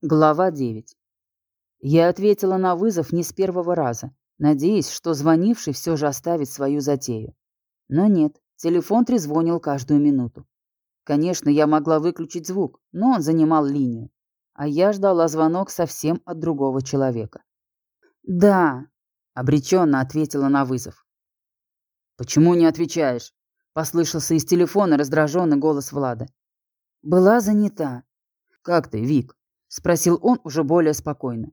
Глава 9. Я ответила на вызов не с первого раза, надеясь, что звонивший все же оставит свою затею. Но нет, телефон трезвонил каждую минуту. Конечно, я могла выключить звук, но он занимал линию. А я ждала звонок совсем от другого человека. «Да», — обреченно ответила на вызов. «Почему не отвечаешь?» — послышался из телефона раздраженный голос Влада. «Была занята». «Как ты, Вик?» — спросил он уже более спокойно.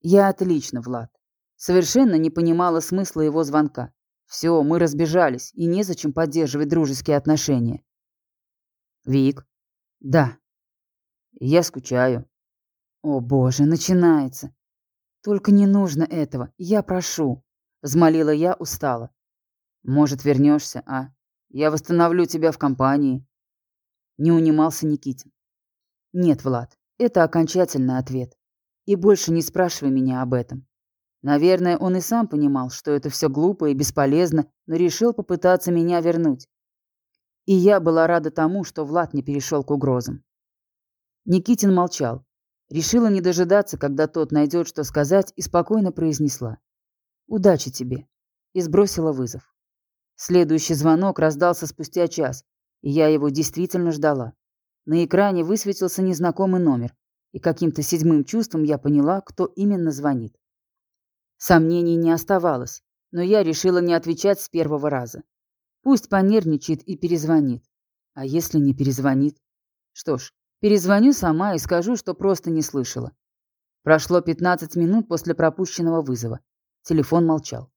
«Я отлично, Влад. Совершенно не понимала смысла его звонка. Все, мы разбежались, и незачем поддерживать дружеские отношения». «Вик?» «Да». «Я скучаю». «О, боже, начинается. Только не нужно этого, я прошу», — взмолила я устало. «Может, вернешься, а? Я восстановлю тебя в компании». Не унимался Никитин. «Нет, Влад, это окончательный ответ. И больше не спрашивай меня об этом. Наверное, он и сам понимал, что это все глупо и бесполезно, но решил попытаться меня вернуть. И я была рада тому, что Влад не перешел к угрозам. Никитин молчал. Решила не дожидаться, когда тот найдет, что сказать, и спокойно произнесла. «Удачи тебе!» и сбросила вызов. Следующий звонок раздался спустя час, и я его действительно ждала. На экране высветился незнакомый номер, и каким-то седьмым чувством я поняла, кто именно звонит. Сомнений не оставалось, но я решила не отвечать с первого раза. Пусть понервничает и перезвонит. А если не перезвонит? Что ж, перезвоню сама и скажу, что просто не слышала. Прошло 15 минут после пропущенного вызова. Телефон молчал.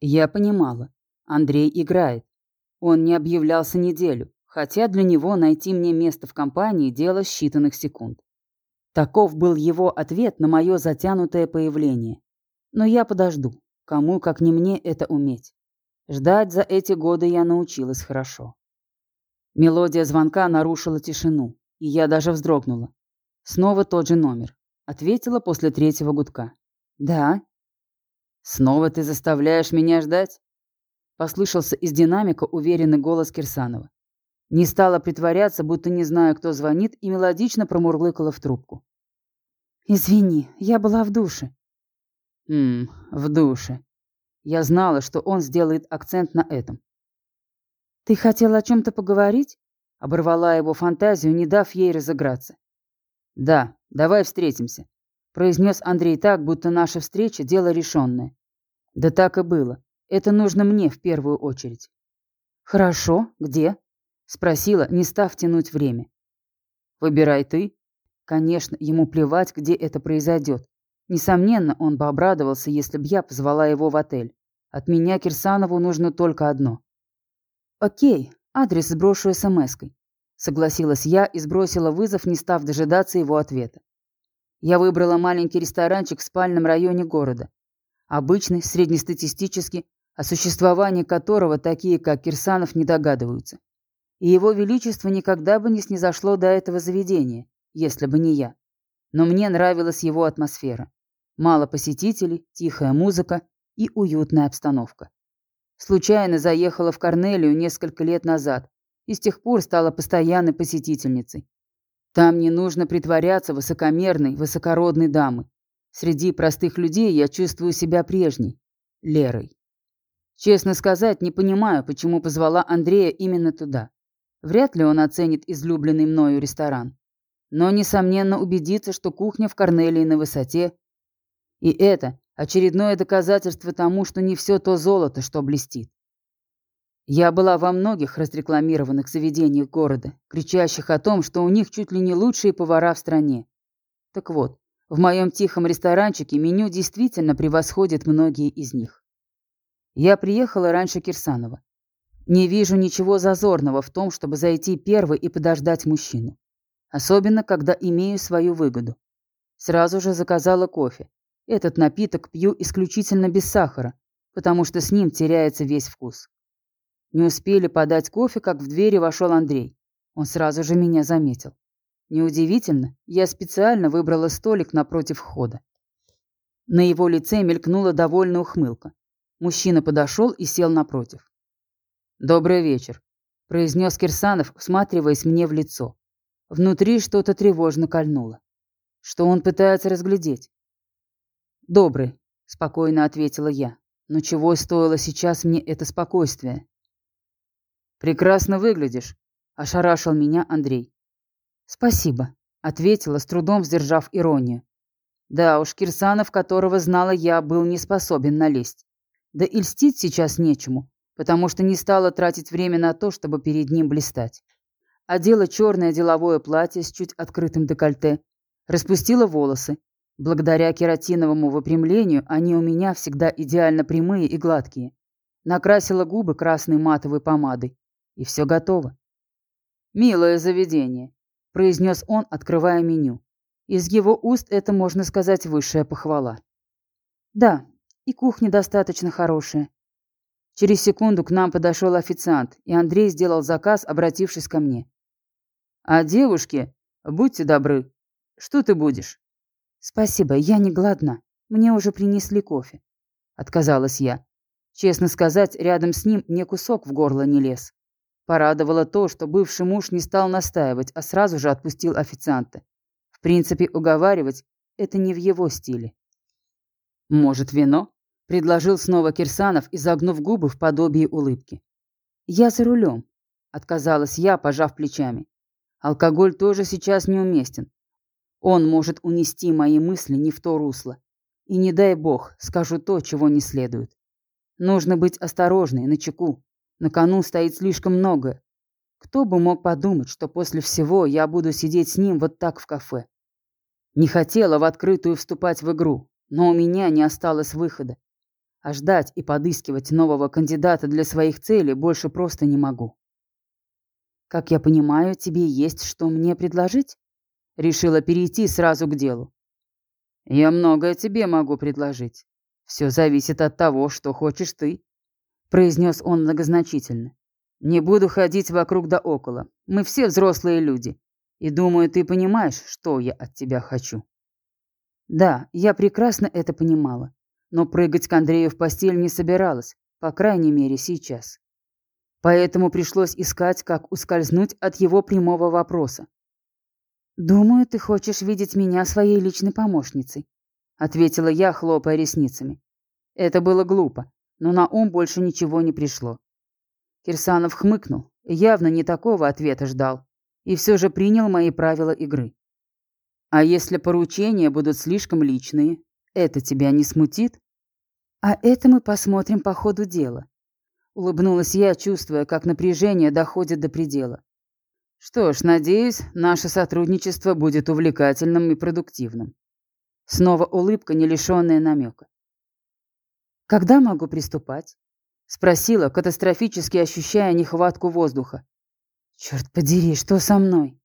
Я понимала. Андрей играет. Он не объявлялся неделю хотя для него найти мне место в компании – дело считанных секунд. Таков был его ответ на мое затянутое появление. Но я подожду. Кому, как не мне, это уметь. Ждать за эти годы я научилась хорошо. Мелодия звонка нарушила тишину, и я даже вздрогнула. Снова тот же номер. Ответила после третьего гудка. «Да». «Снова ты заставляешь меня ждать?» Послышался из динамика уверенный голос Кирсанова. Не стала притворяться, будто не знаю, кто звонит, и мелодично промурлыкала в трубку. «Извини, я была в душе». «Ммм, в душе». Я знала, что он сделает акцент на этом. «Ты хотела о чем-то поговорить?» Оборвала его фантазию, не дав ей разыграться. «Да, давай встретимся», — произнес Андрей так, будто наша встреча — дело решенное. Да так и было. Это нужно мне в первую очередь. «Хорошо. Где?» Спросила, не став тянуть время. «Выбирай ты». Конечно, ему плевать, где это произойдет. Несомненно, он бы обрадовался, если б я позвала его в отель. От меня Кирсанову нужно только одно. «Окей, адрес сброшу смс-кой», — согласилась я и сбросила вызов, не став дожидаться его ответа. Я выбрала маленький ресторанчик в спальном районе города. Обычный, среднестатистический, о существовании которого такие, как Кирсанов, не догадываются и его величество никогда бы не снизошло до этого заведения, если бы не я. Но мне нравилась его атмосфера. Мало посетителей, тихая музыка и уютная обстановка. Случайно заехала в Корнелию несколько лет назад и с тех пор стала постоянной посетительницей. Там не нужно притворяться высокомерной, высокородной дамой. Среди простых людей я чувствую себя прежней, Лерой. Честно сказать, не понимаю, почему позвала Андрея именно туда. Вряд ли он оценит излюбленный мною ресторан. Но, несомненно, убедится, что кухня в Корнелии на высоте. И это очередное доказательство тому, что не все то золото, что блестит. Я была во многих разрекламированных заведениях города, кричащих о том, что у них чуть ли не лучшие повара в стране. Так вот, в моем тихом ресторанчике меню действительно превосходит многие из них. Я приехала раньше Кирсанова. Не вижу ничего зазорного в том, чтобы зайти первой и подождать мужчину. Особенно, когда имею свою выгоду. Сразу же заказала кофе. Этот напиток пью исключительно без сахара, потому что с ним теряется весь вкус. Не успели подать кофе, как в двери вошел Андрей. Он сразу же меня заметил. Неудивительно, я специально выбрала столик напротив входа. На его лице мелькнула довольная ухмылка. Мужчина подошел и сел напротив. «Добрый вечер», — произнес Кирсанов, всматриваясь мне в лицо. Внутри что-то тревожно кольнуло. Что он пытается разглядеть? «Добрый», — спокойно ответила я. «Но чего стоило сейчас мне это спокойствие?» «Прекрасно выглядишь», — ошарашил меня Андрей. «Спасибо», — ответила, с трудом сдержав иронию. Да уж, Кирсанов, которого знала я, был не способен налезть. Да и льстить сейчас нечему, потому что не стала тратить время на то, чтобы перед ним блистать. Одела черное деловое платье с чуть открытым декольте, распустила волосы. Благодаря кератиновому выпрямлению они у меня всегда идеально прямые и гладкие. Накрасила губы красной матовой помадой. И все готово. «Милое заведение», — произнес он, открывая меню. Из его уст это, можно сказать, высшая похвала. Да, и кухня достаточно хорошая. Через секунду к нам подошел официант, и Андрей сделал заказ, обратившись ко мне. «А девушки, будьте добры, что ты будешь?» «Спасибо, я не голодна. Мне уже принесли кофе». Отказалась я. Честно сказать, рядом с ним мне кусок в горло не лез. Порадовало то, что бывший муж не стал настаивать, а сразу же отпустил официанта. В принципе, уговаривать – это не в его стиле. «Может, вино?» – предложил снова Кирсанов, изогнув губы в подобии улыбки. «Я за рулем», – отказалась я, пожав плечами. «Алкоголь тоже сейчас неуместен. Он может унести мои мысли не в то русло. И не дай бог, скажу то, чего не следует. Нужно быть осторожной, начеку. На кону стоит слишком много. Кто бы мог подумать, что после всего я буду сидеть с ним вот так в кафе. Не хотела в открытую вступать в игру, но у меня не осталось выхода. А ждать и подыскивать нового кандидата для своих целей больше просто не могу. Как я понимаю, тебе есть что мне предложить? Решила перейти сразу к делу. Я многое тебе могу предложить. Все зависит от того, что хочешь ты, произнес он многозначительно. Не буду ходить вокруг да около. Мы все взрослые люди. И думаю, ты понимаешь, что я от тебя хочу. Да, я прекрасно это понимала. Но прыгать к Андрею в постель не собиралась, по крайней мере, сейчас. Поэтому пришлось искать, как ускользнуть от его прямого вопроса. «Думаю, ты хочешь видеть меня своей личной помощницей», ответила я, хлопая ресницами. Это было глупо, но на ум больше ничего не пришло. Кирсанов хмыкнул, явно не такого ответа ждал и все же принял мои правила игры. А если поручения будут слишком личные, это тебя не смутит? А это мы посмотрим по ходу дела. Улыбнулась я, чувствуя, как напряжение доходит до предела. Что ж, надеюсь, наше сотрудничество будет увлекательным и продуктивным. Снова улыбка, не лишенная намека. «Когда могу приступать?» Спросила, катастрофически ощущая нехватку воздуха. Черт подери, что со мной?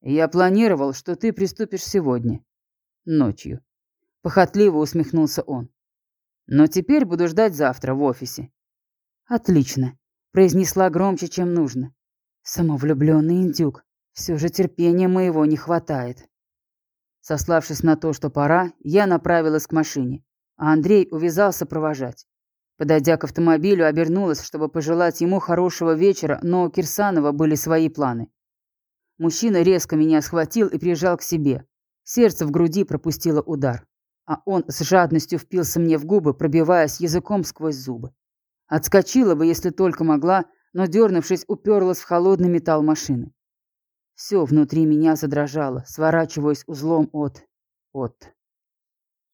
Я планировал, что ты приступишь сегодня. Ночью. Похотливо усмехнулся он. Но теперь буду ждать завтра в офисе. Отлично. Произнесла громче, чем нужно. Самовлюбленный индюк. Все же терпения моего не хватает. Сославшись на то, что пора, я направилась к машине, а Андрей увязался провожать. Подойдя к автомобилю, обернулась, чтобы пожелать ему хорошего вечера, но у Кирсанова были свои планы. Мужчина резко меня схватил и прижал к себе. Сердце в груди пропустило удар. А он с жадностью впился мне в губы, пробиваясь языком сквозь зубы. Отскочила бы, если только могла, но, дернувшись, уперлась в холодный металл машины. Все внутри меня задрожало, сворачиваясь узлом от... от...